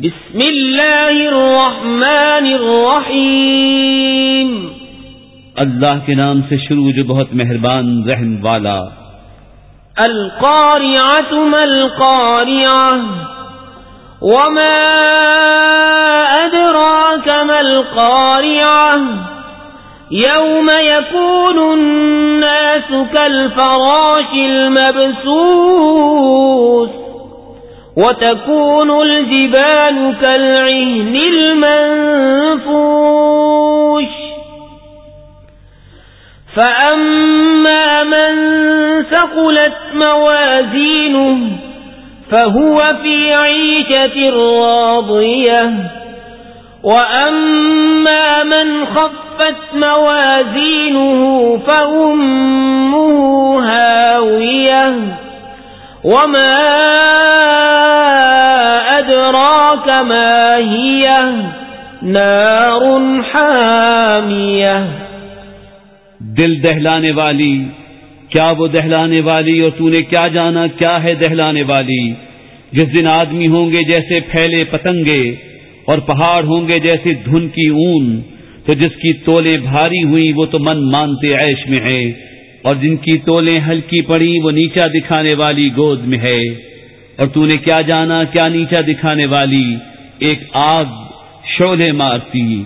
بسم اللہ الرحمن الرحیم۔ اللہ کے نام سے شروع جو بہت مہربان رحم والا۔ القارعة ما القارعة؟ وما أدراك ما القارعة؟ يوم يكون الناس كالفراش المبسوس وتكون الجبال كالعهن المنفوش. فأما من ثقلت موازينه فهو في عيشة راضية. وأما من خفت موازينه فأمه هاوية. وما ما هي نار حامية دل دہلانے والی، کیا وہ دہلانے والی اور تو نے کیا جانا، کیا ہے دہلانے والی؟ جس دن آدمی ہوں گے جیسے پھیلے پتنگے اور پہاڑ ہوں گے جیسے دھن کی اون، تو جس کی تولے بھاری ہوئی وہ تو من مانتے عیش میں ہے اور جن کی تولیں ہلکی پڑی وہ نیچا دکھانے والی گود میں ہے۔ اور تو نے کیا جانا، کیا نیچا دکھانے والی؟ ایک آگ شولے مارتی۔